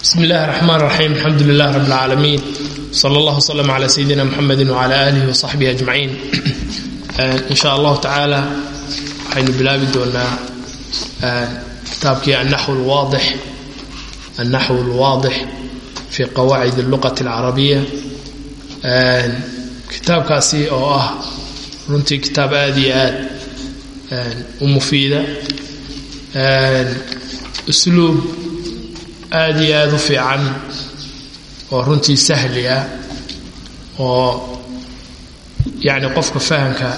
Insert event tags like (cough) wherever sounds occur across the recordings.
bismi illaahi raxmaan raxiim alxamdu lilah rab lcaalamiin sal allah wslm cla sayidina muxamedi wcala aalihi wasaxbihi ajmaciin eh, in sha allahu tacaala waxaynu bilaabi doonaa eh, kitaabkii annaxw lwaadix annaxw lwaadix fii qawaacid اlluqati اlcarabiya eh, kitaabkaasi oo ah runtii kitaab aada iyo aad u mufiida. Usluub aad iyo aad u fiican oo runtii sahli ah oo yacni qofka fahamka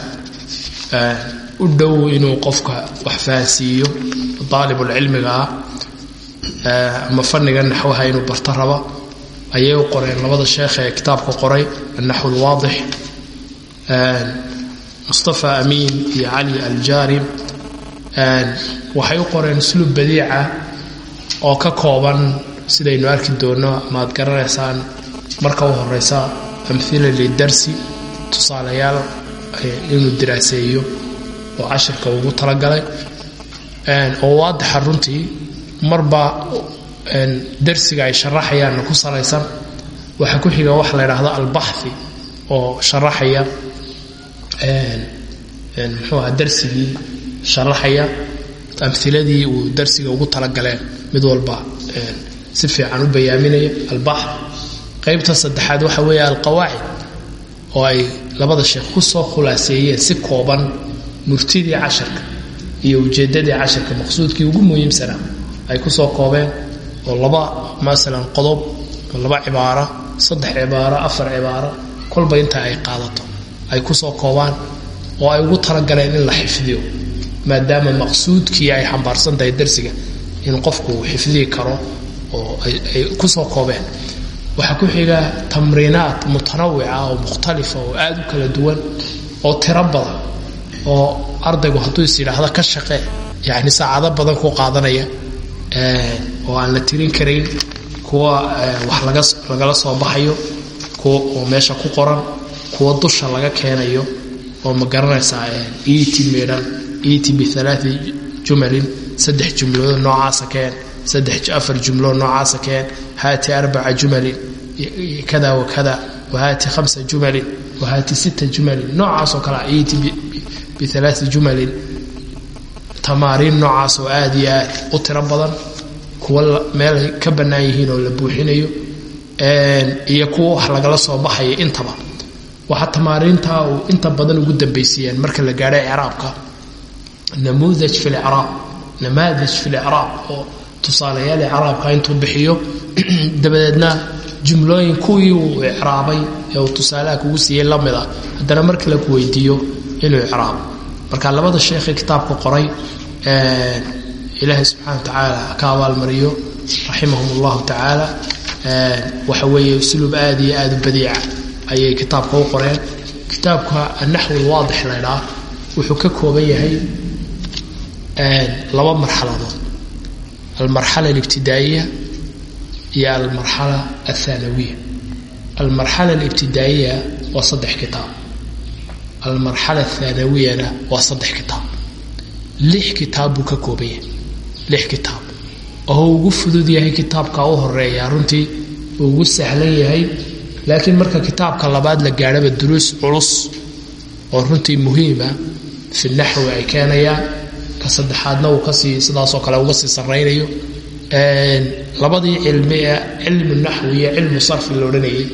u dhow inuu qofka wax fahansiiyo daalibulcilmiga ah ama fanniga naxwaha inuu barto raba ayay u qoreen. Labada sheekh ee kitaabka qoray annaxw alwaadix mustafa amiin iyo cali aljaarim waxay u qoreen usluub badiica oo ka kooban sidaynu arki doonno ama aad garanaysaan marka u horeysa amhila lidarsi tusaalayaal inuu diraaseeyo oo cashirka ugu talagalay. Oo waadixa runtii marba darsiga ay sharaxayaanna ku salaysan. Waxaa ku xiga waxa la ydhaahdo albaxi oo sharaxaya muxuu aha darsigii sharaxaya amiladii uu darsiga ugu talagaleen mid walba si fiican u bayaaminaya albaxr qaybta saddexaad waxa weeye alqawaacid oo ay labada sheekh ku soo khulaaseeyeen si kooban murtidii casharka iyo ujeeddadii casharka maqsuudkii ugu muhiimsanaa ay ku soo koobeen oo laba masalan qodob laba cibaaro saddex cibaaro afar cibaaro kolba inta ay qaadato ay ku soo koobaan oo ay ugu talagaleen in la xifdiyo maadaama maqsuudkii ay xambaarsan tahay darsiga in qofku uu xifdihi karo oo ay ku soo koobeen. Waxaa ku xiga tamriinaat mutanawica oo mukhtalifa oo aad u kala duwan oo tiro badan oo ardaygu hadduu is yidhaahdo ka shaqee yacni saacado badan ku qaadanaya oo aan la tirin karayn kuwa wax lagala soo baxayo kuwa oo meesha ku qoran kuwa dusha laga keenayo oo ma garanaysaa iiti meedhan iiti bialaai jumalin saddex jumloodo noocaasa keen saddex afar jumloo noocaasa keen haati arbaca jumalin kada wa kada wahaati hamsa jumalin wahaati sita jumalin noocaasoo kale iiti bialaai jumalin tamaariin noocaas oo aad iyo aad u tiro badan kuwa meelay ka bannaan yihiin oo la buuxinayo iyo kuwa wax lagala soo baxaya intaba. Waxaa tamaariintaa uu inta badan ugu dambaysiiyeen marka la gaadho icraabka namuudaj fi licraab namaadaj fi licraab oo tusaalayaal icraabka intuu bixiyo (clears throat) dabadeedna jumlooyin kuwii uu icraabay ee uu tusaalaha kugu siiyey la mid a haddana marka la ku weydiiyo inuu icraabo marka labada sheekhee kitaabka qoray ilaahay subxana wa tacaala ka abaalmariyo raximahum allahu tacaala waxa weeye usluub aad iyo aad u badiica ayay kitaabka u qoreen. Kitaabka annaxw alwaadix laydhaa wuxuu ka kooban yahay laba marxaladood. Almarxala alibtidaa'iya iyo almarxala althanawiya almarxala alibtidaa'iya waa saddex kitaab. Almarxala athanawiyana waa saddex kitaab. Lix kitaab buu ka kooban yahay. Lix kitaab. Oo ugu fudud yahay kitaabka u horreeya runtii ugu sahlan yahay laakiin marka kitaabka labaad la gaadhaba duruus culus oo runtii muhiima fi naxwi ay keenayaan ka saddexaadna uu ka sii sidaasoo kale uga sii saraynayo labadii cilmi ee cilmu naxwi iyo cilmu sarfi la odhanayay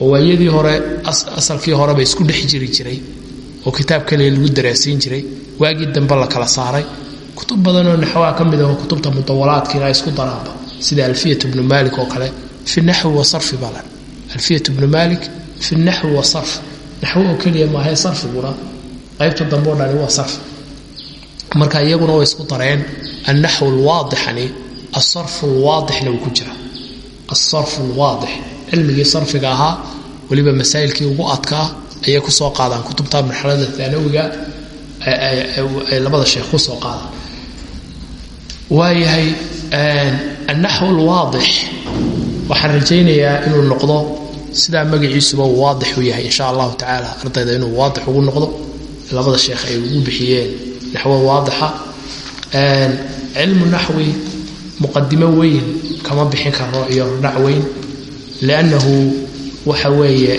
oo waayadii hore asalkii horeba isku dhex jiri jiray oo kitaab kaliya lagu daraasiin jiray. Waagii dambe la kala saaray. Kutub badanoo naxwaha ka mid ah oo kutubta mudawalaadkiina isku daraanba sida alfiyat bnu malik oo kale fi naxwi wa sarfi balan alfiyat bnu malik fi naxwi wa sarf. Naxwo oo keliya maahae sarfiguna qaybta dambe oo dhani waa sarfi marka iyaguna way isku dareen annaxw alwaadixani asarfu alwaadixna wuu ku jira. Asarfu alwaadix cilmigii sarfiga ahaa weliba masaa'ilkii ugu adkaa ayay ku soo qaadaan kutubta marxalada thaanawiga ay labada sheekh ku soo qaadaan waayahay annaxw alwaadix waxaan rajaynayaa inuu noqdo sidaa magaciisuba uu waadix u yahay insha allahu tacaala ardayda inuu waadix ugu noqdo labada sheekh ay ugu bixiyeen naxwo waadixa cilmu naxwi muqadimo weyn kama bixin karo iyo hordhac weyn liannahu waxa weeye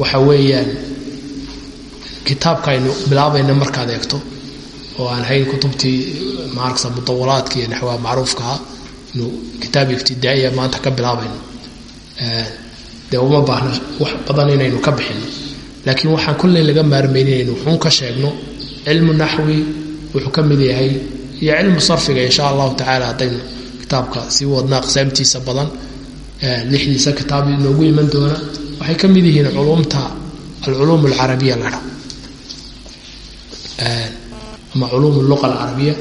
waxa weeyaan kitaabka aynu bilaabayna markaad eegto oo aan hayn kutubtii maaragsa mudawalaadka iyo naxwaha macruufkaha inu kitaab ibtidaaiya maanta ka bilaabayno. Dee uma baahna wax badan inaynu ka bixino laakiin waxaan kulley laga maarmayn inaynu wuxuun ka sheegno cilmu naxwi wuxuu ka mid yahay iyo cilmu sarfiga insha allahu tacaala haddaynu kitaabka sii wadna aqsaamtiisa badan lixdiisa kitaab inoogu iman doona waxay ka mid yihiin culumta alculuum alcarabiya ladha ama culuum luqa alcarabiya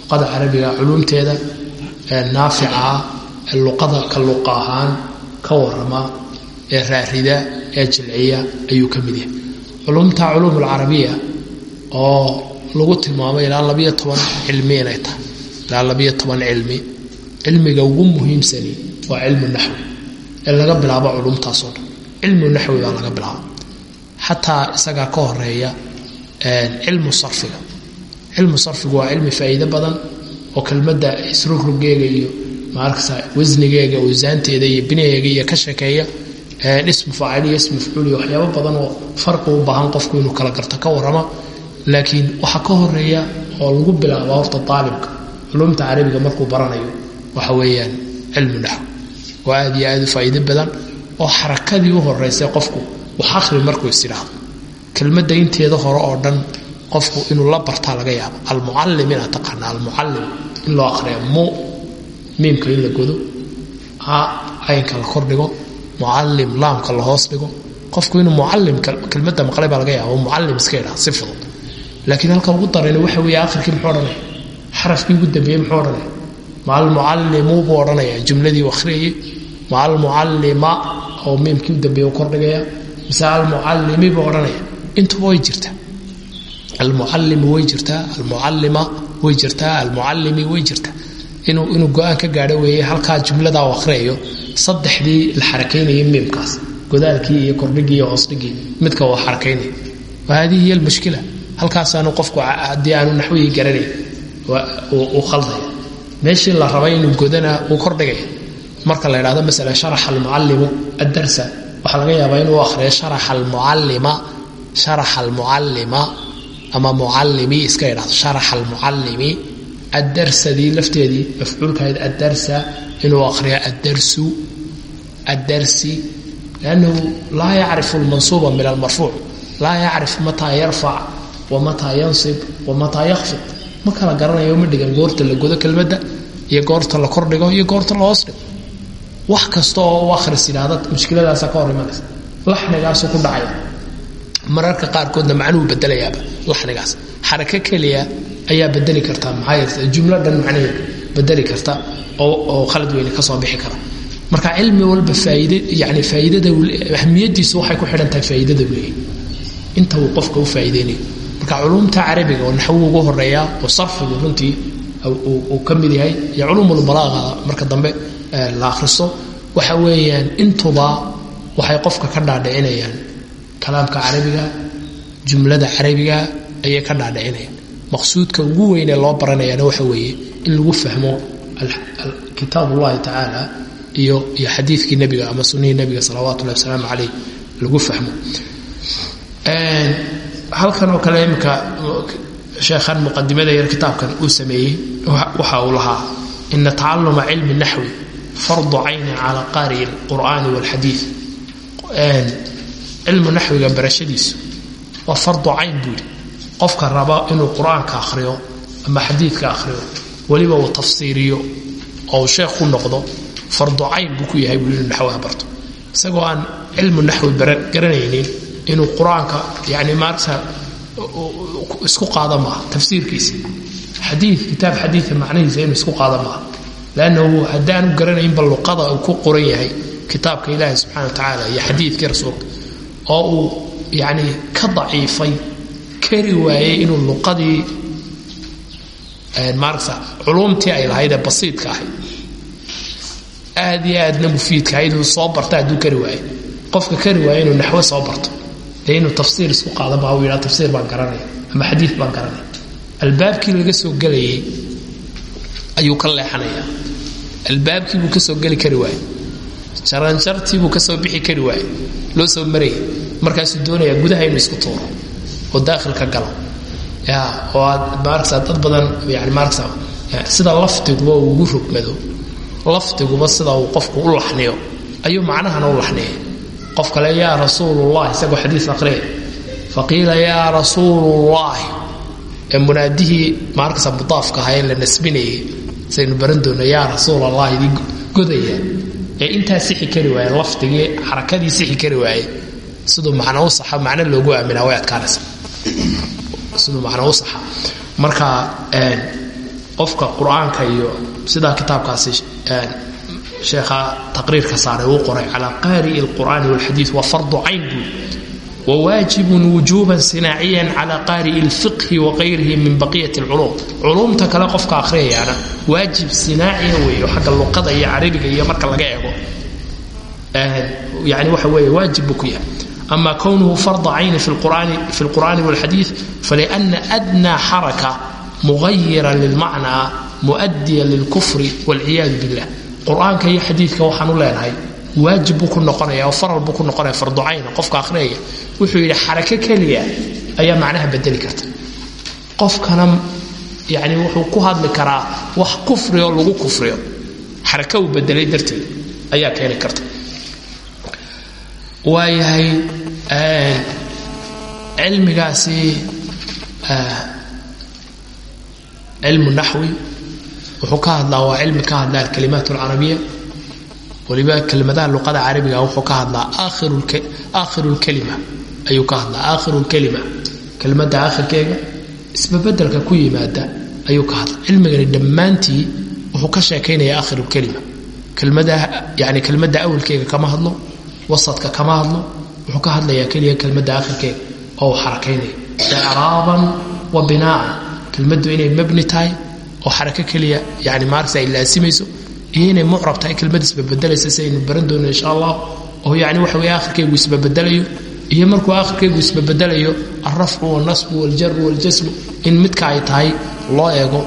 luqada carabiga culuumteeda naafica luqada ka luqa ahaan ka warama ee raarida ee jilciya ayuu ka mid yahay. Culumta culuum alcarabiya oo lagu tilmaamay ilaa labiyo toban cilmi inay tahay. Ilaa labiyo toban cilmi. Cilmiga ugu muhiimsani waa cilmu naxwi ee laga bilaabo culumtaasoo dhan. Cilmu naxwi baa laga bilaabo xataa isagaa ka horreeya cilmu sarfiga. Cilmu sarfigu waa cilmi faa'iido badan oo kelmadda isrugrogeega iyo maarkasa wasnigeega wasaanteeda iyo binaheega iyo ka sheekeeya ismu faacil iyo ismu waxyaabo badan oo farqi u baahan qofku inuu kala garto ka warrama laakiin waxaa ka horreeya oo lagu bilaaba horta aalibka culumta carabiga markuu baranayo waxa weeyaan cilmu naxw. Oo aad iyo aad u faa'iido badan oo xarakadii u horeysay qofku wax akhri markuu is idhaahdo kelmadda inteeda hore oo dhan qofku inuu la bartaa laga yaabo. Almucalim inaad taqaana almucalim in loo akhriya mu miimka in la godo a caynka la kordhigo mucalim laamka la hoos dhigo. Qofku inuu mucalim kelmadda maqlay baa laga yaaba mucalim iska idhaha si fudud laakiin halka ugu darayna waxa weeye akhirkii muxuu odhanaya xarafkii ugu dambeeyey muxuu odhanaya maalmucallimu buu odhanaya jumladii u akhriyayay maalmucallima oo miimkii u dambeeye u kordhigaya mise almucallimi buu odhanaya intuba way jirtaa. Almucallimu way jirtaa almucallima way jirtaa almucallimi way jirtaa. Inuu inuu go'aan ka gaadho weeye halkaa jumladaa u akhriyayo saddexdii la xarakaynayay miimkaas. Godaalkii iyo kordhigii iyo hoosdhigii midka uu xarakaynaya wa hadihi hiya almushkila halkaasaanu qofku haddii aanu naxwihii garanayn uu khaldaya. Meeshii la rabay inuu godana uu kordhigaya marka la idhahdo masala sharaxa almucallimu addarsa waxaa laga yaabaa inuu akhriyo sharaxa almucallima sharaxa almucallima ama mucallimi iska idhahdo sharaxa almucallimi addarsadii lafteedii mafcuulkahayd addarsa inuu akhriyo addarsu addarsi liannahu laa yacrifu almansuuba min almarfuuc laa yacrif mataa yarfac wa mataa yansib wa mataa yakfid ma kala garanayo ma dhigan goorta la godo kelmadda iyo goorta la kordhigo iyo goorta la hoos dhigo. Wax kasta oo u akhris yidhaahda mushkiladaasa ka hor imanaysa. Laxnigaasuu ku dhacaya. Mararka qaarkoodna macnuhu bedelayaaba laxnigaas. Xarako keliya ayaa bedeli karta maxaa jumlo dhan macnaheeda bedeli karta oo khalad weyne ka soo bixi kara. Marka cilmi walba faaid yani faaidada ahmiyadiisu waxay ku xidhan tahay faa'iidada leeyahy inta uu qofka u faa'iideynayo marka culumta carabiga oo naxwu ugu horreeya oo sarfigu runtii uu ka mid yahay iyo culumulbalaaqa marka dambe la akhristo waxa weeyaan intuba waxay qofka ka dhaadhicinayaan. Kalaamka carabiga jumlada carabiga ayay ka dhaadhicinayaan. Maqsuudka ugu weynee loo baranayaana waxa weeye in lagu fahmo kitaab ullahi tacaala iyo iyo xadiidkii nebiga ama sunnihii nebiga salawaatu ullahi wasalaamu caleyh lagu fahmo halkan oo kale imika sheekhan muqadimada yar kitaabkan uu sameeyey waxa uu lahaa ina tacaluma cilmi naxwi fardu cayni cala qaari'i alqur'aani walxadiid cilmu naxwiga barashadiisu waa fardu cayn buu yidhi. Qofka raba inuu qur'aanka akhriyo ama xadiidka akhriyo weliba uu tafsiiriyo oo uu sheekh ku noqdo fardu cayn buu ku yahay buu inuu naxwaha barto. Isagoo aan cilmu naxwi garanaynin inuu qur'aanka yani maarta isku qaada maaha tafsiirkiisa. Xadii kitaab xadiia macnihiisa inuu isku qaada maaha. Lannahu haddaanu garanaynba luqada uu ku qoran yahay kitaabka ilaahi subxana wa tacaala iyo xadiidkii rasuulka oo uu yani ka daciifay kari waayey inuu luqadii maarata culumtii ay lahaydee basiidka ahayd. Aad iyo aadna mufiidka ahayd soo barta hadduu kari waayo qofka kari waaya inuu naxwo soo barto inuu tafsiir isku qaada maa uu yidhaha tafsiir baan garanaya ama xadiid baan garanaya albaabkii laga soo gelayay ayuu ka leexanayaa albaabkiibuu ka soo geli kari waaye jaranjartiibuu ka soo bixi kari waaye loo soo marayay markaasuu doonayaa gudaha inuu isku tuuro oo daakhilka galo ya oo aad maaragsa dad badan yani maaragsa sida lafdiguba uu ugu rogmado lafdiguba sida uu qofku u laxniyo ayuu macnahana u laxniyay qof kale yaa rasuulullah isagoo xadiis aqriya faqiila yaa rasuulullahi ee munaadihii maarkasa mudaafka ahaa ee la nasbinayay saynu baran doona yaa rasuulallah idii godaya. Ee intaa sixi kari waaye lafdigii xarakadii sixi kari waaye siduu macno u saxa macno loogu aaminaa way adkaanaysa siduu macno u saxa. Marka qofka qur'aanka iyo sidaa kitaabkaasi sheekha taqriirka saaray uu qoray. Calaa qaari'i alqur'aani walxadiid waa fardu cayn buu wawaajibun wujuuban sinaaciyan calaa qaari'i alfiqhi waqayrihi min baqiyati alculuum. Culuumta kale qofka akhriyayaana waajib sinaaciya weeyo xagga luqada iyo carabiga iyo marka laga eego. Yani waxa weeye waajib buu ku yahay. Ama kownuhu farda cayni fi lqur'ani walxadiid falina adnaa xaraka mughayira lilmacnaa muadiya lilkufri walciyaadu billah qur'aanka iyo xadiidka waxaan u leenahay waajib buu ku noqonaya oo faral buu ku noqonaya farducayna qofka akhriyaya wuxuu yidhi xarako keliya ayaa macnaha bedeli karta. Qofkana yani wuxuu ku hadli karaa wax kufrioo lagu kufriyo xarako uu bedelay darteed ayaa keeni karta. Waayahay cilmigaasi cilmu naxwi wuxuu ka hadlaa waa cilmi ka hadlaa alkalimaat alcarabiya waliba kelimadaha luqada carabiga wuxuu ka hadlaa aakhiru lkalima ayuu ka hadlaa aakhiru lkalima kelimada aakhirkeega isbabedelka ku yimaada ayuu ka hadlaa. Cilmigani dhammaantii wuxuu ka sheekaynaya aakhiru lkalima yani kelmadda awalkeega kama hadlo wasadka kama hadlo wuxuu ka hadlayaa keliya kelmadda aakhirkeega oo uu xarakaynaya icraaban wa binaaan kelmaddu inay mabni tahay oo xarako keliya yani maaragta ay laasimayso iyo inay mucrab tahay kelmad isbabedelaysa si aynu baran doono insha allah oo yani waxa weye akhirkaygu isbabedelayo iyo markuu akhirkaygu isbabedelayo alrafcu walnasbu waljaru waljasmu in midka ay tahay loo eego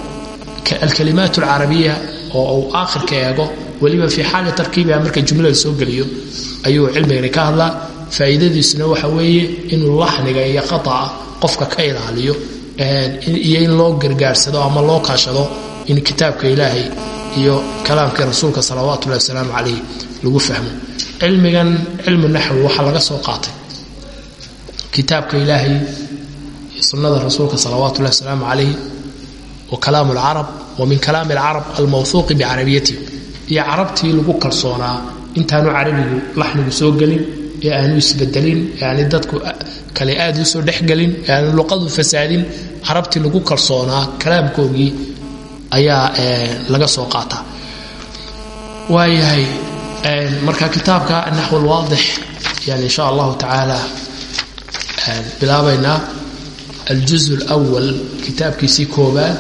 alkalimaat alcarabiya oo uu aakhirka eego weliba fii xaali tarkiibiha marka jumlada soo geliyo ayuu cilmigani ka hadlaa faa'iidadiisuna waxa weeye inuu laxniga iyo khata'a qofka ka ilaaliyo iyo in loo gargaarsado ama loo kaashado in kitaabka ilaahay iyo kalaamkii rasuulka salawaatu ullahi wasalaamu calayh lagu fahmo. Cilmigan cilmu naxwi waxaa laga soo qaatay. Kitaabka ilaahay iyo sunnada rasuulka salawaatu ullahi wasalaamu calayh wa kalaamu alcarab wa min kalaami alcarab almawhuuqi bicarabiyatihim iyo carabtii lagu kalsoonaa intaanu carabigu laxnigu soo gelin ee aanu isbedelin ee aani dadku kale aad u soo dhexgelin aanu luqadu fasaadin carabtii lagu kalsoonaa kalaamkoogii ayaa laga soo qaataa waayahay marka kitaabka naxw lwaadix yani insha allahu tacaala bilaabaynaa aljuz lwal kitaabkiisii koobaad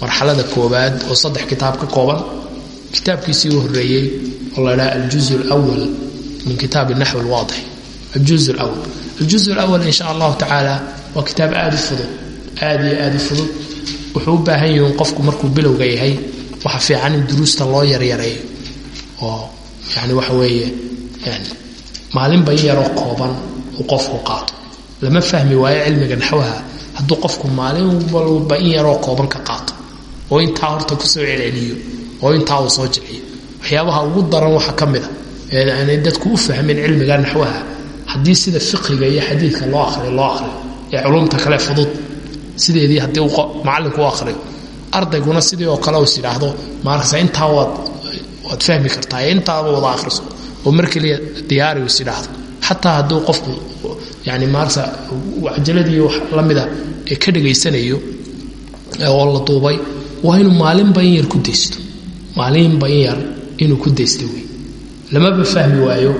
marxalada koobaad oo saddex kitaab ka kooban kitaabkiisii u horeeyey oo la dhaha aljuz lwal min kitaabi naxw lwaadix aljuz lwal aljuz lwal insha allahu tacaala waa kitaab aada u fudud aada iyo aada u fudud wuxuu u baahan yihiin qofku markuu bilowga yahay waxa fiican in duruusta loo yaryareeyo oo yani waxa weeye maalinba in yaroo kooban uu qofku qaato lama fahmi waayo cilmiga naxwaha hadduu qofku maalin walba in yaroo kooban ka qaato oo intaa aanay dadku u fahmin cilmiga naxwaha. Haddii sida fiqiga iyo xadiidka loo aqriyo loo aqriyo ee culumta kale fudud sideedii haddii macallinku u aqriyo ardayguna sidii oo kale is yidhaahdo maarkasa intaa waad fahmi kartaa intaaba wada akhriso. Oo mar keliya diyaari is yidhaahdo. Xataa hadduu qofku yani maarkasa cajaladii wax la mida ee ka dhegaysanayo oo la duubay waa inuu maalinba in yar ku daysto. Maalinba in yar inuu ku daysta wey lamaba fahmi waayo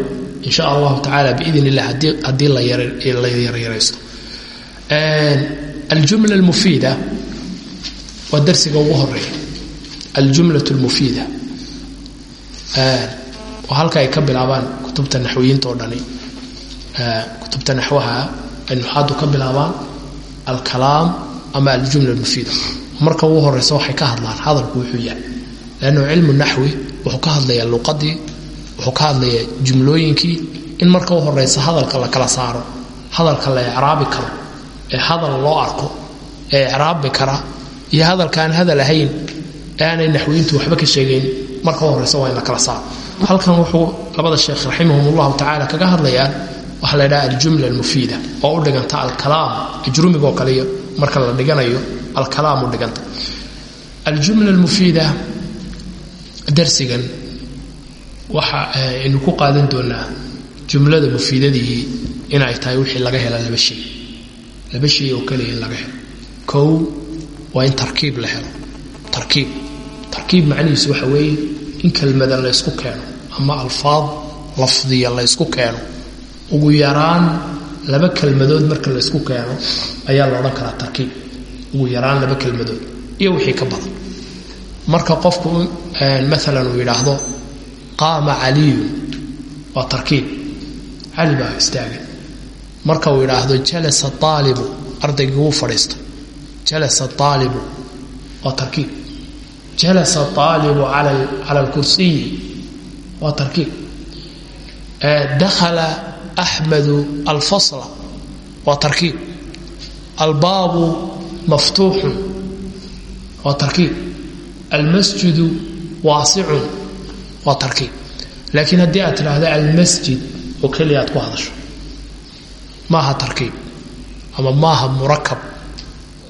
insha allahu tacaala biidn illah haddii la yaryaraysto aljumla almufiida waa darsiga ugu horreeya aljumlat lmufiida oo halka ay ka bilaabaan kutubta naxwiyiinta oo dhani. Kutubta naxwaha ay nuxaadu ka bilaabaan alkalaam ama aljumla almufiida. Marka ugu horeysa waxay ka hadlaan hadalku wuxuu yahay lannu cilmu naxwi wuxuu ka hadlayaa luqadii wuxuu ka hadlayaa jumlooyinkii in marka u horeysa hadalka la kala saaro hadalka la icraabi karo ee hadal loo arko ee icraabi kara iyo hadalka aan hadal ahayn ee aanay waxba ka sheegayn marka u horeysa waa in la kala saaro. Halkan wuxuu labada sheekh raximahum ullahu tacala kaga hadlayaan waxaa la ydhaha aljumla almufiida oo u dhiganta alkalaam ajrumigoo kaliya marka la dhiganayo alkalaam u dhiganta. Aljumla almufiida darsigan waxa aynu ku qaadan doonaa jumlada mufiidadii inay tahay wixii laga hela laba shay. Laba shay oo kaliya in laga helo. Kow waa in tarkiib la helo. Tarkiib. Tarkiib macnihiisu waxa weeye in kelmada la ysku keeno ama alfaad lafdiya la ysku keeno. Ugu yaraan laba kelmadood marka la ysku keeno ayaa la odhan karaa tarkiib. Ugu yaraan laba kelmadood iyo wixii ka badan. Marka qofku maalan uu yidhaahdo qaama caliyun waa tarkiib. Cali baa istaagan marka uu yidhaahdo jalasa aalibu ardaygii wuu fadhiista jalasa aalibu waa tarkiib. Jalasa aalibu cala alkursiyi waa tarkiib. Dakhala axmadu alfasla waa tarkiib. Albaabu maftuuxun waa tarkiib. Almasjidu waasicun waa tarkiib. Laakiin haddii aad tidhaahdo almasjid oo keliya aad ku hadasho maaha tarkiib. Ama maaha murakab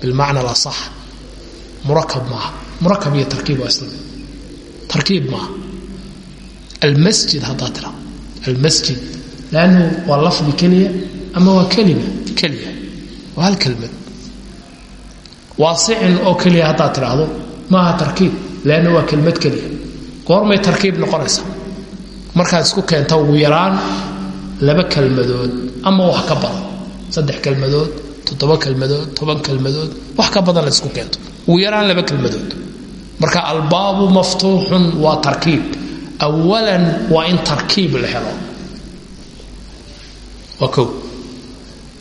bilmacna alasax murakab maaha. Murakab iyo tarkiib waa isla tarkiib maaha. Almasjid haddaad tidhahdo almasjid. Lannu waa lafdi keliya ama waa kelima? Keliya. Waa hal kelmad. Waasicin oo keliya haddaad tidhaahdo maaha tarkiib. Leanna waa kelmad keliya goormay tarkiib noqonaysaa markaad isku keenta ugu yaraan laba kelmadood ama wax ka badan. Saddex kelmadood toddoba kelmadood toban kelmadood wax ka badan la isku keento. Ugu yaraan laba kelmadood. Marka albaabu maftuuxun waa tarkiib. Awalan waa in tarkiib la helo. Waa kow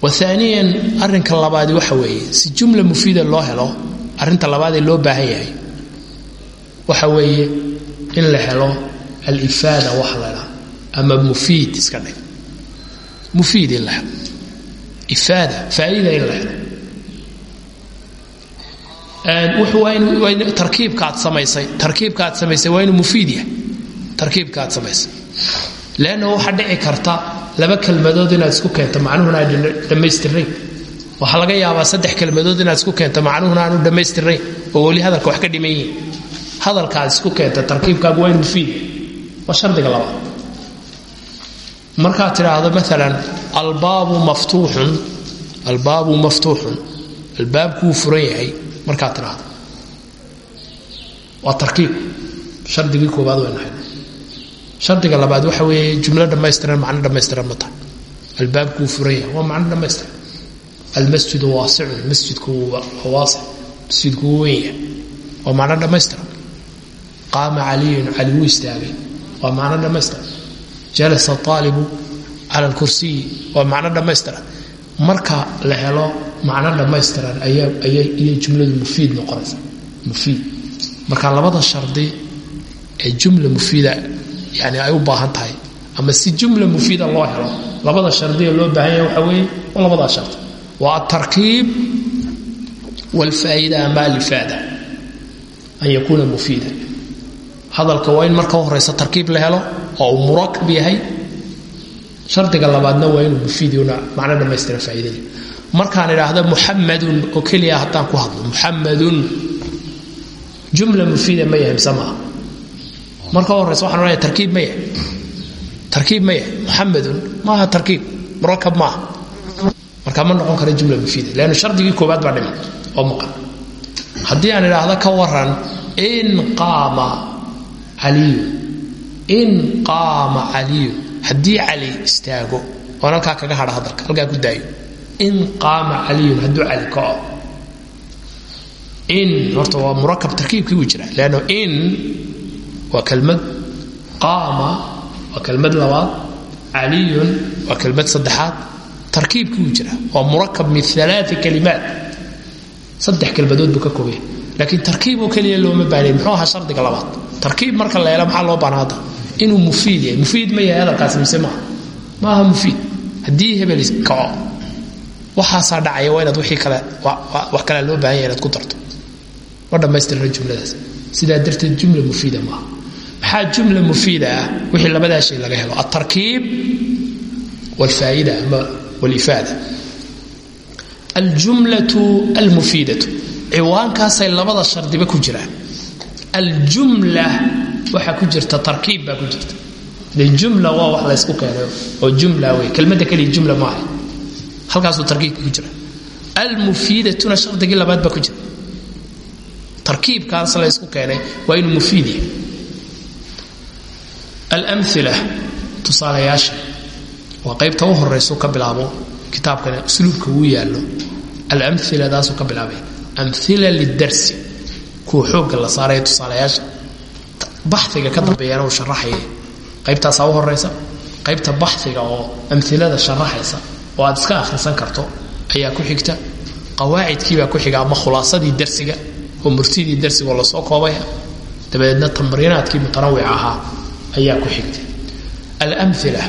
waaniyan arinka labaadi waxa weeye si jumla mufiida loo helo arinta labaadee loo baahan yahay waxa weeye in la helo alifaada waxa la dhaa ama mufiid iska dhig. Mufiid in la helo. Ifaada faa'iida in la helo. Wuxuu tarkiibka aad samaysay. Tarkiibka aad samaysay waa inuu mufiid yahay. Tarkiibka aad samaysay. Leanna waxaa dhici karta laba kelmadood inaad isku keento macnuhuna aan dhammaystirnayn. Waxaa laga yaabaa saddex kelmadood inaad isku keento macnuhuna aanu dhammaystirnayn. Oo weli hadalka wax ka dhiman hadalka aad isku keenta tarkiibkaagu waa inu mufiid shardiga labaad markaad tidhaahdo maalan albaabu maftuuxun albaabu maftuuxun albaabkuu furan yahay markaad tidhaahdo. Waa tarkiib. Shardigii koobaad waynu hayna shardiga labaad waxa weeye jumlo dhammaystiran macno dhammaystiran ma tahay. Albaabkuu furan yahay waa macno dhammaystiran. Almasjidu waasicun masjidku waa waasic masjidku weyn yahay. Waa macno dhammaystiran qaama caliyun cali wuu istaagay. Waa macno dhammaystiran jalasa aalibu cala alkursiyi waa macno dhammaystiran marka la helo macno dhammaystiran ayay jumladu mufiid noqonaysa mufiid. Marka labada shardi ee jumla mufiida yani ay u baahan tahay. Ama si jumla mufiida loo helo labada shardiee loo baahan yahay waxa weeye waa labadaa shardi. Waa atarkiib waalfaa'ida ama alifaada an yakuuna mufiida hadalka waa in marka horeysa tarkiib la helo oo uu murakab yahay. Shardiga labaadna waa inuu mufiiduna macno dhammaystira faa'iidadii markaan idhaahdo muxamadun oo keliya haddaan ku hadlo muxamadun jumla mufiida ma yahay mise maaha marka horeysa waxaan odhanaya tarkiib ma yahay. Tarkiib ma yahay. Muxamadun maaha tarkiib. Murakab maaha marka ma noqon kara jumla mufiida leanna shardigii koobaad baa dhiman oo maqan haddii aan idhaahdo ka waran in qaama caliyun in qaama caliyun haddii cali istaago halkaa kaga hadha hadalka halkaa ku daayo. In qaama caliyun hadduu cali kaco in horta waa murakab tarkiibkii wuu jira leanno in waa kelmad qaama waa kelmad labaad caliyun waa kelmad saddexaad tarkiibkii wuu jira waa murakab min alaai kalimaat. Saddex kelmadood buu ka koobaya laakiin tarkiib oo keliya looma baahnayn. Muxuu ahaa shardiga labaad tarkiib marka la helo maxaa loo baana hadda inuu mufiid yahay. Mufiid ma yahay hadalkaasi mise maaha maaha mufiid. Haddii hebel kaco waxaasaa dhacaya waa inaad wixii kale wax kalea loo baahan yahay inaad ku darto. Ma dhammaystirna jumladaas. Sidaa darteed jumla mufiida maaha maxaa jumla mufiida ah? Wixii labadaa shay laga helo. Altarkiib walfaa'ida ama walifaada aljumlatu almufiidatu. Ciwaankaasay labada shardiba ku jiraan aljumla waxaa ku jirta tarkiib baa ku jirta. De jumla waa wax laysku keenay oo jumla wey kelmadda keliya jumla maaha halkaasuu tarkiibka ku jira. Almufiidatuna shardigii labaad baa ku jira. Tarkiibkaas laysku keenay waa inuu mufiid yahay. Alamila tusaalayaasha waa qaybta u horaysu ka bilaabo kitaabkan usluubka uu yaallo. Alamiladaasuu ka bilaabay. Amila lidarsi kuwa xoogga la saaraya tusaalayaasha. Baxiga ka dambeeyana uu sharaxaya qaybtaasaa u horaysa qaybta baxiga oo amilada sharaxaysa oo aad iska akhrisan karto ayaa ku xigta. Qawaacidkiibaa ku xiga ama khulaasadii darsiga oo murtidii darsigoo la soo koobaya dabadeedna tamriinaadkii mutanawic ahaa ayaa ku xigtay alamila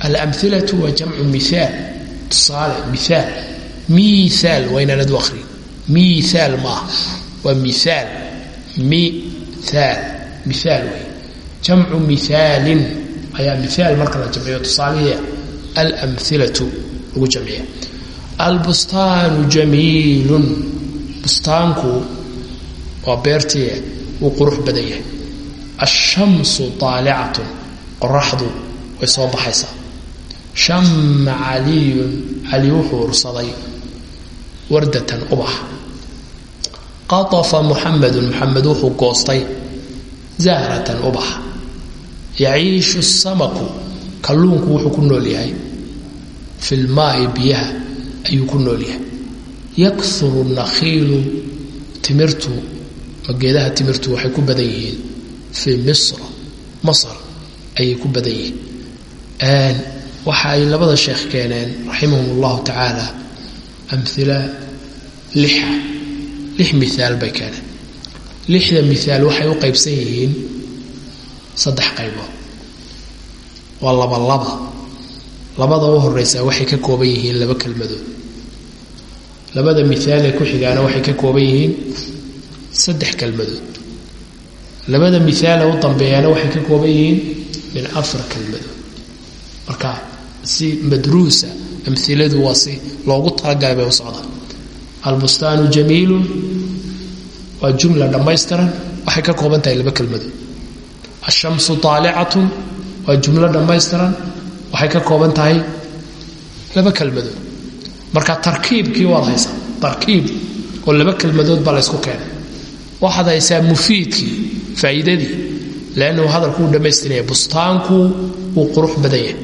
alamilatu waa jamcu miaal tusaale miaal miaal waa inaanad u akhrin miaal maaha miaal miaal wey jamcu miaalin ayaa miaal marka la jamciyo tusaalihii alamilatu lagu jamciya albustaanu jamiilun bustaanku waa beertii wuu qurux badan yahay. Ashamsu aalicatun qoraxdu way soo baxaysaa shamma caliyun cali qaafa muxamedun muxamed wuxuu goostay zahratan ubax yaciishu samaku kalluunku wuxuu ku nool yahay. Fi lmaai biyaha ayuu ku nool yahay. Yakuru nakhiilu timirtu geedaha timirtu waxay ku badan yihiin. Fii misra masr ayay ku badan yihiin. Waxa ay labada sheekh keeneen raximahum اllahu tacaala amila lixa lix miaal bay keeneen. Lixda miaal waxay u qaybsan yihiin saddex qaybood. Waa laba laba. Labada u horeysaa waxay ka kooban yihiin laba kelmadood. Labada miaalee ku xigaana waxay ka kooban yihiin saddex kelmadood. Labada miaale u dambeeyaana waxay ka kooban yihiin min afar kelmadood. Marka si madruusa amiladu waa si loogu talagalay bay u socdaan albustaanu jamiilun waa jumla dhammaystiran waxay ka kooban tahay laba kelmadood ashamsu aalicatun waa jumlo dhammaystiran waxay ka kooban tahay laba kelmadood marka tarkiibkii waad haysaa. Tarkiib oo laba kelmadood baa laysku keenay. Waxaad haysaa mufiidkii faa'iidadii. Leannahu hadalku uu dhammaystiraya bustaanku wuu qurux badan yahay.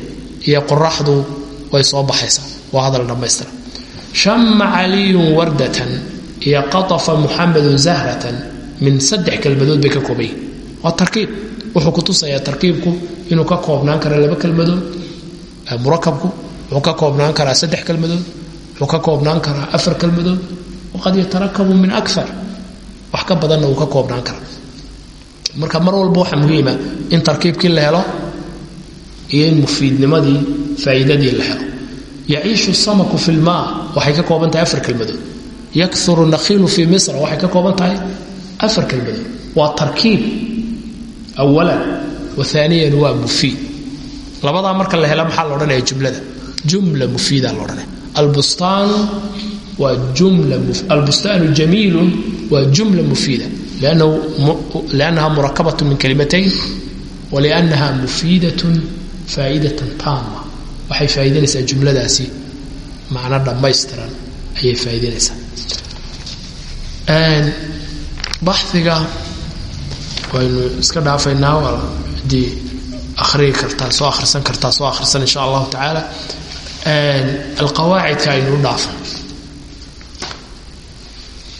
Iyo qoraxdu way soo baxaysaa. Waa hadal dhammaystiran shamma caliyun wardatan iyo qatafa muxamedun zahratan min saddex kelmadood bay ka kooban yihiin waa tarkiib. Wuxuu ku tusayaa tarkiibku inuu ka koobnaan kara laba kelmadood murakabku wuxuu ka koobnaan karaa saddex kelmadood wuxuu ka koobnaan karaa afar kelmadood waqad yatarakabu min akar wax ka badanna uu ka koobnaan kara marka mar walba waxaa muhiima in tarkiibkii la helo iyo in mufiidnimadii faa'iidadii la helo yaciishu samaku fi lmaa waxay ka kooban tahay afar kelmadood yakuru nakhiilu fii misra waxay ka kooban tahay afar kelmadood waa tarkiib marka la hela maxaa la odhanaya jumlada. Jumla mufiida la odhanaya albustaanu waa albustaanu jamiilun waa jumla mufiida. Liannaha murakabat min kalimatayn waliannaha mufiidatun faaidatan taama waxay faa'iidanaysaa jumladaasi macno dhammaystiran ayay faa'iidanaysaa baxiga waynu iska dhaafaynaa waa haddii akhriyi kartaa soo akhrisan kartaa soo akhrisan insha allahu tacaala. Alqawaacidka aynu dhaafan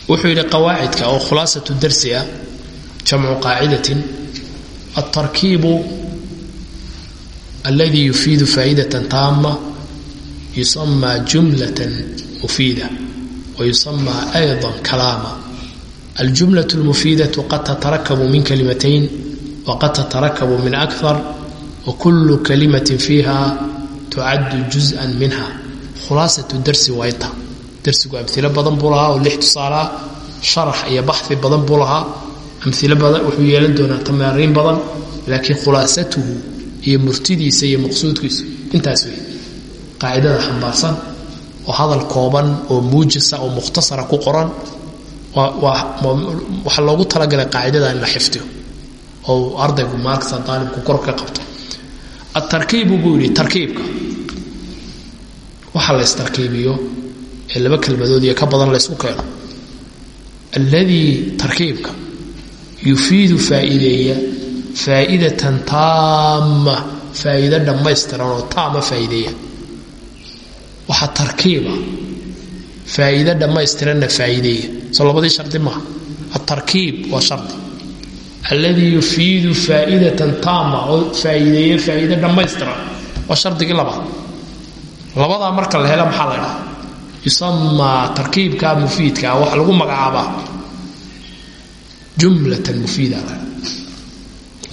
wuxuu yidhi qawaacidka oo khulaasatu darsi ah jamcu qaacidatin altarkiibu aladi yufiidu faa'iidatan taama yusamaa jumlatan mufiida wayusamaa ayضa kalaama aljumlaة اlmufiidaة qad tatarakabu min kalimatayn waqad tatarakabu min akar wakulu kalimatin fiiha tucaddu juz'an minha khulaasatu darsi wayta darsigu amilo badan buu lahaa oo lix tusaalaah sharax iyo baxi badan buu lahaa amilo badan wuxuu yeelan doonaa tamaariin badan laakiin khulaasatuhu iyo murtidiisa iyo maqsuudkiisu. Intaas wey qaacidada xambaarsan oo hadal kooban oo muujisa oo mukhtasara ku qoran waxaa loogu talagalay qaacidada in la xifdiyo oo ardaygu maarkasta daalibku kor ka qabto. Atarkiibu buu yidhi tarkiibka. Waxa la ystarkiibiyo ee laba kelmadood iyo ka badan laysku keeno. Alladii tarkiibka yufiidu faa'iideeya faa'idatan taama faa'iido dhammaystiran oo taama faa'iideeya waxaa tarkiiba faa'iido dhammaystiranna faa'iideeya soo labadii shardi maaha. Atarkiib waa shardi. Alladii yufiidu faa'idatan taama oo faa'iideeya faa'iido dhammaystiran. Waa shardigii labaad. Labadaa marka la hela maxaa la dhaha yusamaa tarkiibka mufiidka waxaa lagu magacaabaa. Jumlatan mufiida la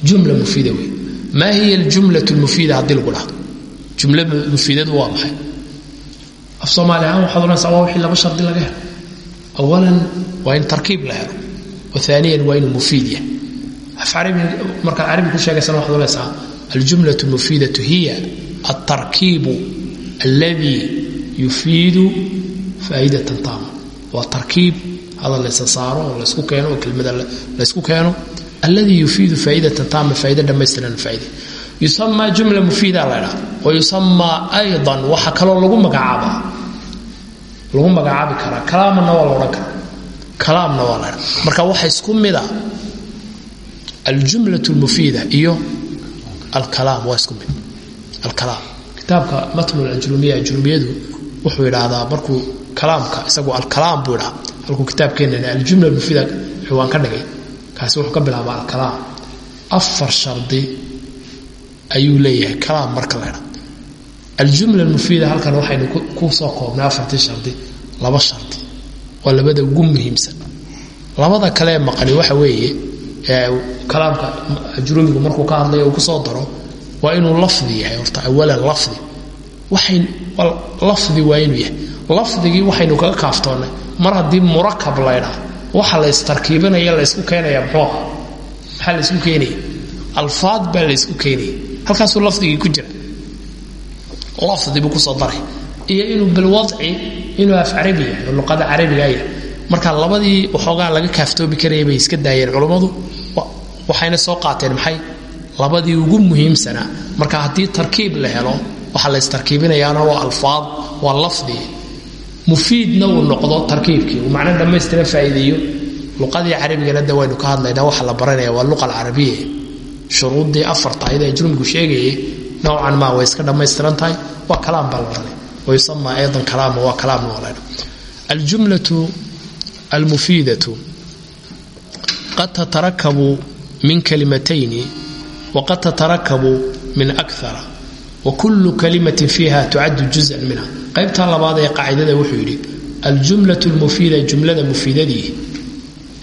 jumla mufiida wey maa hiya aljumlat lmufiida haddii lagu dhahdo jumla mufiidadu waa maxay? Af soomaali ahaan waxaad odhanaysaa waa wixii laba shardi laga helo. Awalan waa in tarkiib la helo waaniyan waa inuu mufiid yahay. Markaad carabi ku sheegaysana waxaad odhanaysaa aljumlat lmufiidatu hiya altarkiibu alladii yufiidu faa'idatan taama. Waa tarkiib hadal laysa saaro oo laysku keeno oo kelmada laysku keeno alladii yufiidu faa'idatan taama faa'ido dhammaystiran faa'iida yusamaa jumla mufiida la ydhaha wa aydan waxa kaloo lagu magacaabaa lagu magacaabi karaa kalaamna waa la odhan karaa. Kalaamna waa la ydhaha marka waxa isku mida aljumlat lmufiida iyo alkalaam waa isku mid alkalaam. Kitaabka matnu ajrumiya ajrumiyadu wuxuu idhaahdaa markuu kalaamka isagu alkalaam buu idhaha halkuu kitaabkeenana aljumla mufiida ciwaan ka dhigay kaasi wuxuu ka bilaabaa alkalaam afar shardi ayuu leeyahay kalaam marka la aljumla mufiida halkan waxaynu ku soo koobnay afartii shardi laba shardi. Waa labada ugu muhiimsan. Labada kalee maqani waxa weeye kalaamka ajrumigu markuu ka hadlayo uu ku soo daro waa inuu lafdi yahay horta awalan lafdi. Waxayn lafdi waa inuu yahay. Lafdigii waxaynu kaga kaaftoonnay. Mar haddii murakab laydhaa waxa la ystarkiibinaya laysku keenaya muxuu? Aha maxaa laysku keenaya alfaad baa laysku keenaya halkaasuu lafdigii ku jira. Lafdi buu ku soo daray. Iyo inuu bilwadci inuu af carabi luqada carabiga yahay. Marka labadii waxoogaa laga kaaftoobi karaya bay iska daayeen culummadu waxayna soo qaateen maxay? Labadii ugu muhiimsanaa marka haddii tarkiib la helo waxaa la ystarkiibinayaana waa alfaad waa lafdi mufiidna uu noqdo tarkiibkii. Uu macno dhammaystiran faa'iideeyo. Luqadii carabigana de waynu ka hadlaynaa waxa la baranaya waa luqa alcarabiya shuruuddii afar tahayd ee jurmigu sheegayay nowcan maa way iska dhammaystiran tahay? Waa kalaam baa la odhanaya wayusama aydan kalaama waa kalaamna waa laydha aljumlatu almufiidatu. Qad tatarakabu min kalimatayni waqad tatarakabu min akara wakulu kalimatin fiiha tucaddu juzan minha qaybtaa labaad ee qaacidada wuxuu yidhi aljumlatu lmufiida jumlada mufiidadii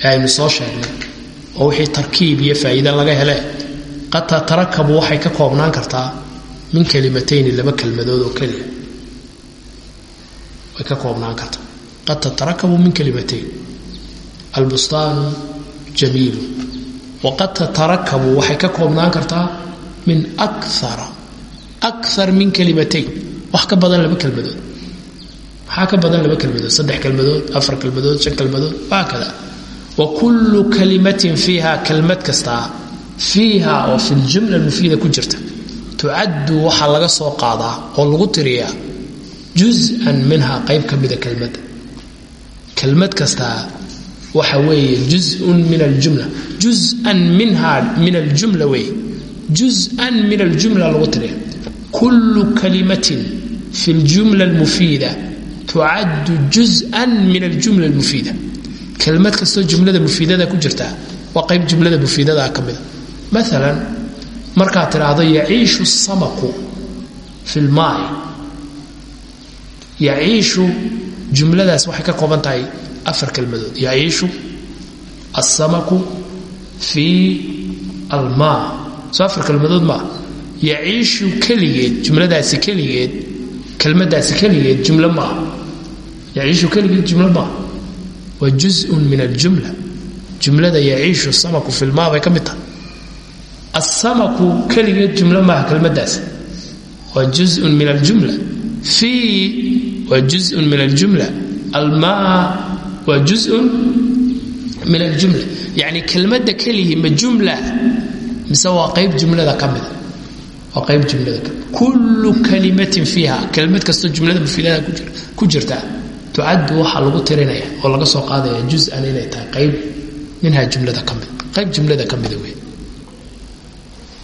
ee aynu soo sheegnay oo wixii tarkiib iyo faa'iide laga hele qad tatarakabu waxay ka koobnaan kartaa min kalimatayni laba kelmadood oo keliya. Way ka koobnaan kartaa. Qad tatarakabu min kalimatayn albustaanu jamiilu waqad tatarakabu waxay ka koobnaan kartaa min akara akar min kalimatayn wax ka badan laba kelmadood. Maxaa ka badan laba kelmadood saddex kelmadood afar kelmadood shan kelmadood wahaakada wa kullu kalimatin fiiha kelmad kastaa fiiha oo fi ljumla mufiida ku jirta tucaddu waxaa laga soo qaadaa oo lagu tiriyaa juzan minha qayb ka mida kelmadda kelmad kastaa waxa weeye juzun min aljumla juzan minha min aljumla weeye juzan min aljumla lagu tiriya. Kullu kalimatin fi ljumla almufiida tucaddu juzan min aljumla almufiida kelmad kastoo jumlada mufiidada ku jirta waa qayb jumlada mufiidada ka mida maalan markaad tidhaahdo yaciishu samaku fi lmaai yaciishu jumladaas waxay ka kooban tahay afar kelmadood yaciishu asamaku fii almaa soo afar kelmadood maa yaciishu keligeed jumladaasi keligeed kelmadaasi keligeed jumlo maaha yaciishu keligeed jumlo maaha waa juzun min aljumla. Jumlada yaciishu samaku filmaa bay ka mid tahay. Asamaku keligeed jumlo maaha kelmadaas waa juzun min aljumla. Fii waa juzun min aljumla. Almaa waa juzun min aljumla. Yacni kelmadda kelihii ma waa qayb jumlada kullu kalimatin fiiha kelmad kastoo jumlada mufiidada ku jirta tucaddu waxaa lagu tirinaya oo laga soo qaadaya juzan inay tahay qayb minha jumlada ka mid qayb jumlada ka mida wey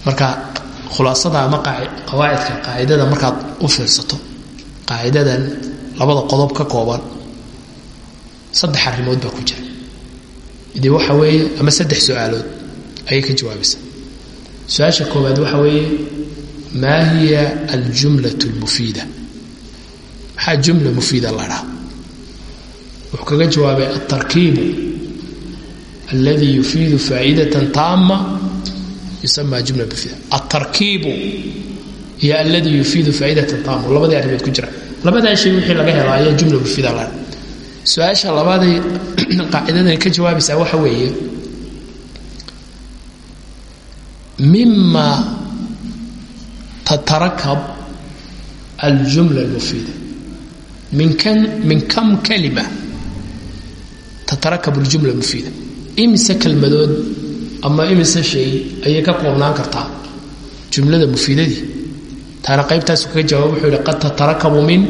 marka khulaasada ama qawaacidka qaacidada markaad u fiirsato qaacidadan labada qodob ka kooban saddex arrimood baa ku jira maa hiya aljumlat lmufiida maxaa jumla mufiida la dhaha wuxuu kaga jawaabay altarkiibu aladi yufiidu faa'idatan taama yusama jumla mufiida altarkiibu iyo aladi yufiidu faa'idatan taama labadii arrimood ku jira labadaa shay wixii laga helo ayaa jumla mufiida la dhaha su'aasha labaaday qaacidadan ka jawaabaysaa waxa weeye mima tatarakab aljumla almufiida min kam kalima tatarakab aljumla almufiida imise kelmadood ama imise shay ayay ka koobnaan kartaa jumlada mufiidadii taana qaybtaasu kaga jawaab wuxuu yihi qad tatarakabu min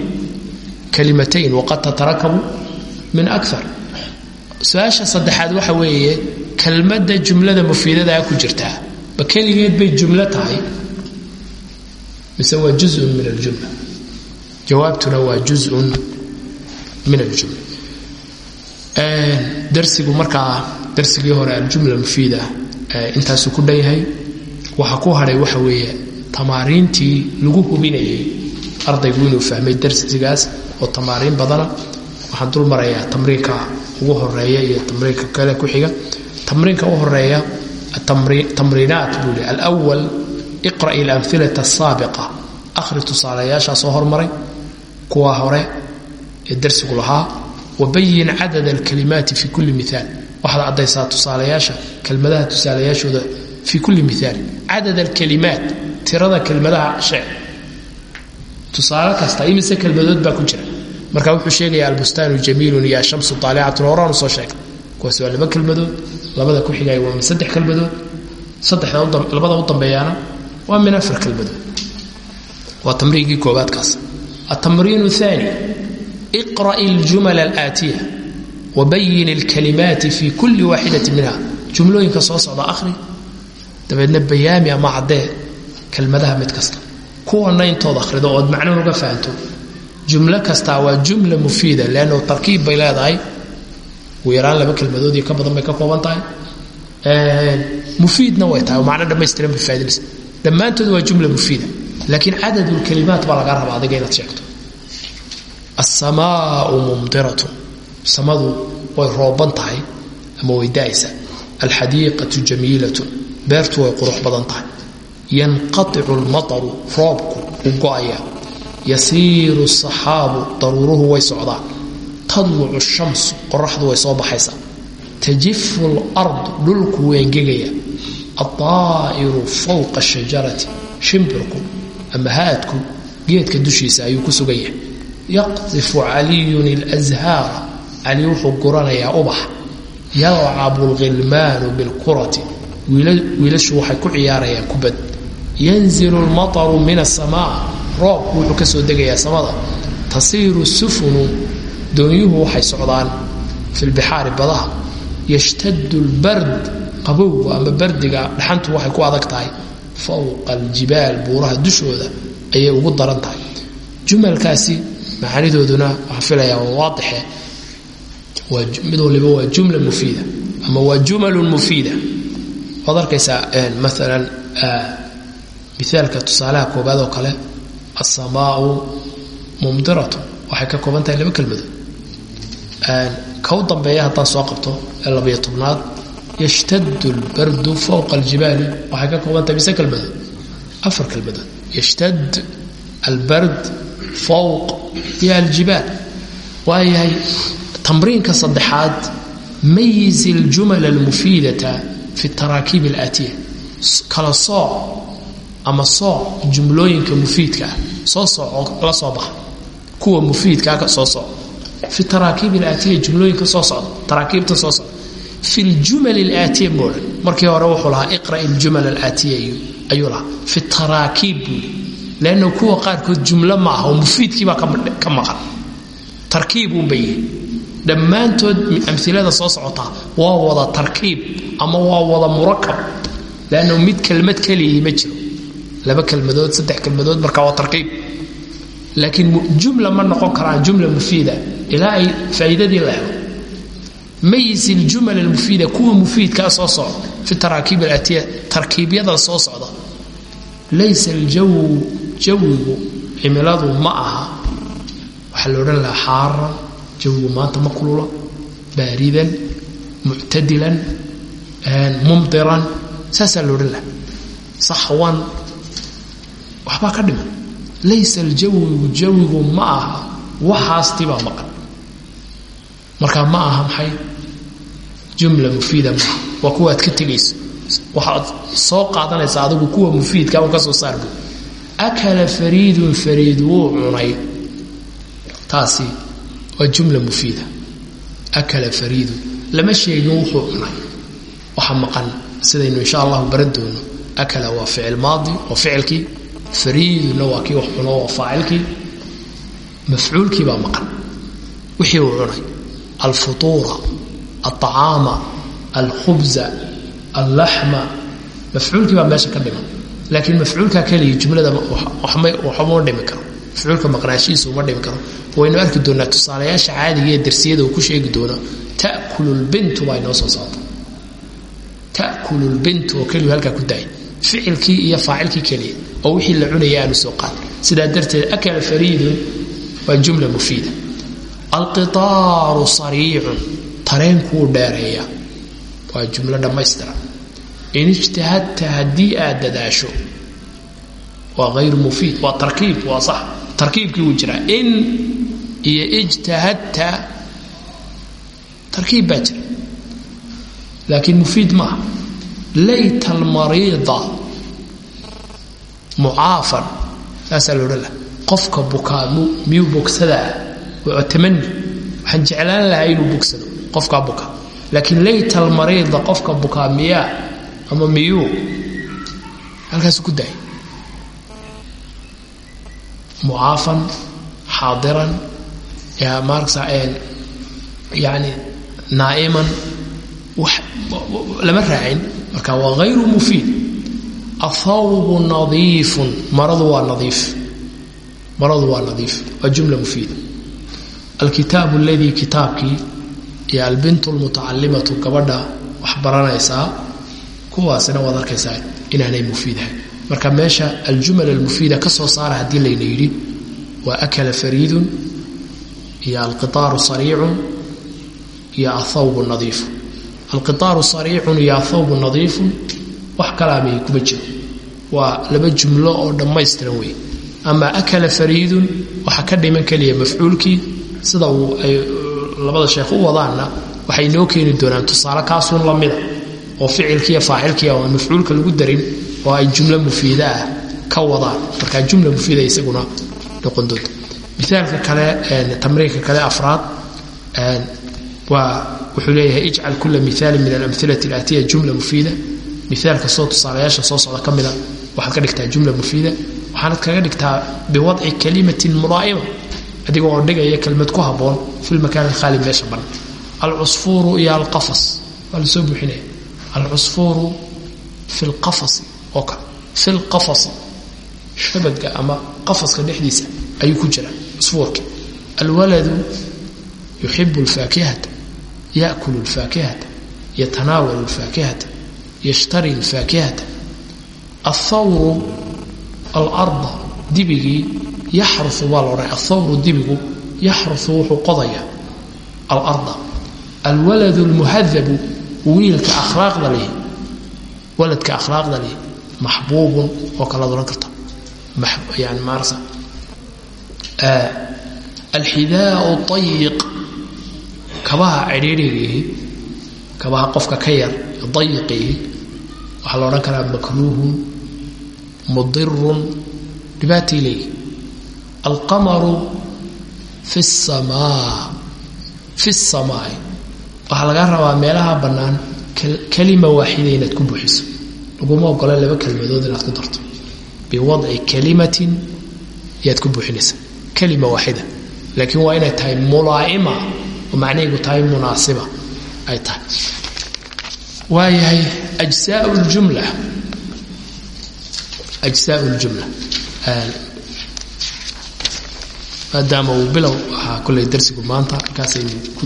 kalimatayn waqad tatarakabu min aar su'aasha saddexaad waxa weeye kelmadda jumlada mufiidadaa ku jirtaa ma keligeed bay jumlo tahay mise waa juzun min aljumla. Jawaabtuna waa juzun min aljumla. Darsigu markaa darsigii hore aljumla mufiida intaasuu ku dhan yahay. Waxa ku hadhay waxa weeye tamaariintii lagu hubinayay ardaygu inuu fahmay darsigaas oo tamaariin badana waxaan dul marayaa tamriinka ugu horreeya iyo tamriinka kale ku xiga. Tamriinka u horreeya tamriinaat buu li alwal iqra'i alamhilata asaabiqa akhri tusaalayaashaa soo hormaray kuwa hore ee darsigu lahaa. Wabayin cadad alkalimaati fi kulli miaal waxaad caddaysaa tusaalayaasha kelmadaha tusaalayaashooda fi kulli miaal cadad alkalimaat tirada kelmadaha shec tusaale kasta imise kelmadood baa ku jira. Marka wuxuu sheegaya albustaanu jamiilun iyo ashamsu aalicatun horaanu soo sheegay. Kuwaas waa laba kelmadood labada ku xigaya waa saddex kelmadood. Saddexda labada u dambeeyaana waa min afar kelmadood waa tamriinkii koobaadkaas atamriin aani iqra'i اljumal alaatiya wabayin اlkalimaati fi kulli waaxidati minha. Jumlooyinka soo socda akhri dabeedna bayaami ama caddee kelmadaha mid kasta. Kuwana intood akhrido ood macnuhu uga fahanto. Jumlo kastaa waa jumla mufiida leanno tarkiib bay leedahay. Ugu yaraan laba kelmadood ka badan bay ka kooban tahay. Mufiidna way tahay oo macno dhammaystiran bay faa'idaysa dhammaantood waa jumla mufiida laakiin cadadulkalimaat baa lagaa rabaa adiga inaad sheegto. Asamaau mumdiratun samadu way rooban tahay ama way daaysa alxadiiqatu jamiilatun beertu way qurux badan tahay. Yanqaicu lmataru roobku u go'aya yasiiru saxaabu daruuruhu way socdaan tadlucu shamsu qoraxdu way soo baxaysaa. Tajifu lard dhulku wuu engegaya addaa'iru fowqa shajarati shimbirku ama haadku geedka dushiisa ayuu ku sugan yahay yaqdifu caliyun ilazhaara cali wuxuu guranayaa ubax. yalcabu lghilmaanu bilkurati wiilashu waxay ku ciyaarayaan kubad. yanzilu lmataru min asamaa roobku wuxuu ka soo degayaa samada. tasiiru sufunu doonyuhu waxay socdaan. fi lbixaari badaha yashtadu lbard qabowgu ama bardiga dhaxantu waxay ku adag tahay. Fowqa aljibaal buuraha dushooda ayay ugu daran tahay. Jumalkaasi macaanidooduna waxaan filayaa waa waadixe waa mid waliba waa jumla mufiida ama waa jumalun mufiida. Waad arkaysaa maalan miaalka tusaalaha koobaad oo kale asamaau mumdiratu. Waxay ka kooban tahay laba kelmadood. Ka u dambeeya haddaan soo qabto ee labayo tobnaad yashtadu lbardu fowqa aljibaali waxay ka kooban tahay mise kelmadood afar kelmadood yashtad albard fowq iyo aljibaal waayahay tamriinka saddexaad mayiz aljumal almufiidata fi taraakiib alaatiya kala sooc ama sooc jumlooyinka mufiidka ah soo sooco la soo baxa kuwa mufiidkaa ka soo sooc fi taraakiib alaatiya jumlooyinka soo socda taraakiibta soo socda fi ljumal alaatiya moodan markii hore wuxuu lahaa iqra iljumal alaatiya ayuu lahaa fi taraakiib buuli leanna kuwa qaarkood jumlo ma aha oo mufiidkiibaa ka maqan tarkiibunbay yihiin dhammaantood amilada soo socotaa waa wada tarkiib ama waa wada murakab lannu mid kelmad keliyii ma jiro laba kelmadood saddex kelmadood marka waa tarkiib laakiin jumla ma noqon karaan jumla mufiida ilaa ay mayis iljumal almufiida kuwa mufiidkaa soo socda. Fi taraakiib alaatiya tarkiibyada soo socda. Laysa aljawu jawigu cimiladu ma aha. Waxaa la odhan lahaa xaaran jawigu maanta ma kulula. Baaridan muctadilan mumdiran saasaa la odhan lahaa. Saxwan waxbaa ka dhiman. Laysa aljawigu jawigu ma aha. Waxaastibaa maqan marka ma aha maxay? Jumla mufiida maaha kuwaad ka tegayso waxaad soo qaadanaysaa adigu kuwa mufiidka un ka soo saarbu akala fariidun fariid wuu cunay. Taasi waa jumla mufiida. Akala fariidun. Lama sheegin wuxuu cunay. Waxa maqan sidaynu insha allahu baran doono. Akala waa ficil maadi waa ficilkii. Fariidunna waa kii wax cuno waa faacilkii. Mafcuulkii maqan. Wixii uu cunay alfutuura alطacaama alkhubza allaxma mafcuulkii baa meesha ka dhiman laakiin mafcuulkaa keliya jumlada waxuma dhimi karo mafcuulka maqnaashihiisa uma dhimi karo waynu arki doonaa tusaalayaasha caadiga ee darsiyada uu ku sheegi doono ta'kulu lbintu baa inoo soo socota ta'kulu lbintu oo keliyu halkaa ku daay ficilkii iyo faacilkii keliya oo wixii la cunaya aanu soo qaad sidaa darteed akala fariidun waa jumla mufiida alqitaaru sariicun tareenkuu dheereeya. Waa jumlo dhammaystiran. In ijtahadta haddii aad dadaasho waa hayru mufiid waa tarkiib waa sax. Tarkiibkii wuu jiraa. In iyo ijtahadta tarkiib baa jira. Laakiin mufiid maaha layta almariida mucaafan. Saasaa la odhan laha qofka bukaa miyuu bogsadaa waa tamani waxaan jeclaan lahaa inuu bogsado qofkaa bukaa laakiin layta almariida qofka bukaa miyaa ama miyuu? Halkaasu ku daay. Mucaafan xaadiran maaragsa yani naa'iman lama raacin. Marka waa hayru mufiid. Athawbu nadiifun. Maradu waa nadiif. Maradu waa nadiif. Waa jumla mufiida alkitaabu aladii kitaabkii iyo albintu lmutacalimatu gabadha wax baranaysaa kuwaasina waad arkaysaa inaanay mufiidahay marka meesha aljumal almufiida ka soo saara haddii layna yidhi waa akala fariidun iyo alqitaaru sariicun iyo athawbu nadiifu alqitaaru sariicun iyo athawbu nadiifun wax kalaamay kuma jiro. Waa laba jumlo oo dhammaystiran wey ama akala fariidun waxa ka dhiman keliya mafcuulkii sida ay labada sheekh u wadaanna waxay noo keeni doonaan tusaale kaasuun lamida oo ficilkiiyo faacilkiia oo aan mafcuulka lagu darin oo ay jumlo mufiida ah ka wadaan. Marka jumla mufiida isaguna noqon doonta miaalka kale tamriinka kale afraad waa wuxuu leeyahay ijcal kula miaalin min alamilati alaatiya jumla mufiida. Miaalka soo tusaalayaasha soo socda ka mida waxaad ka dhigtaa jumla mufiida. Waxaanad kaga dhigtaa biwadci kalimatin mulaa'ima adiga oo dhigaya kelmad ku habboon fi lmakaan alkhaali meesha ban alcusfuuru iyo alqafas. Waa la soo buuxinaya. Alcusfuuru fi lqafasi oo kale fi lqafasi shabaga ama qafaska dhexdiisa ayuu ku jira cusfuurka. Alwaladu yuxibu lfaakihata yaakulu lfaakihata yatanaawalu lfaakihata yashtari lfaakihata athawru alarda dibigii yaxrusu baa la odhanay athawru dibigu yaxrusu wuxuu qodaya alarda. Alwaladu lmuhadabu wiilka akhlaaqda leh waladka akhlaaqda leh maxbuubun oo kalaad odhan karta yani maarsa. Alxidaau ayiq kabaha cidhiidhigiihi kabaha qofka ka yar dayiqiihi waxaa la odhan karaa makruuhun mudirun dhibaatay leeyihi alqamaru fi samaa fi samaai waxaa lagaa rabaa meelaha bannaan kalima waaxida inaad ku buuxiso. Laguma ogola laba kelmadood inaad ku darto. Biwadci kalimatin yaad ku buuxinaysa. Kalima waaxida. Laakiin waa inay tahay mulaa'ima oo macnaheedu tahay munaasiba ay tahay. Waayahay ajsaau ljumla ajsaau ljumla maadaama uu bilow ahaa kolley darsigu maanta markaasaynu ku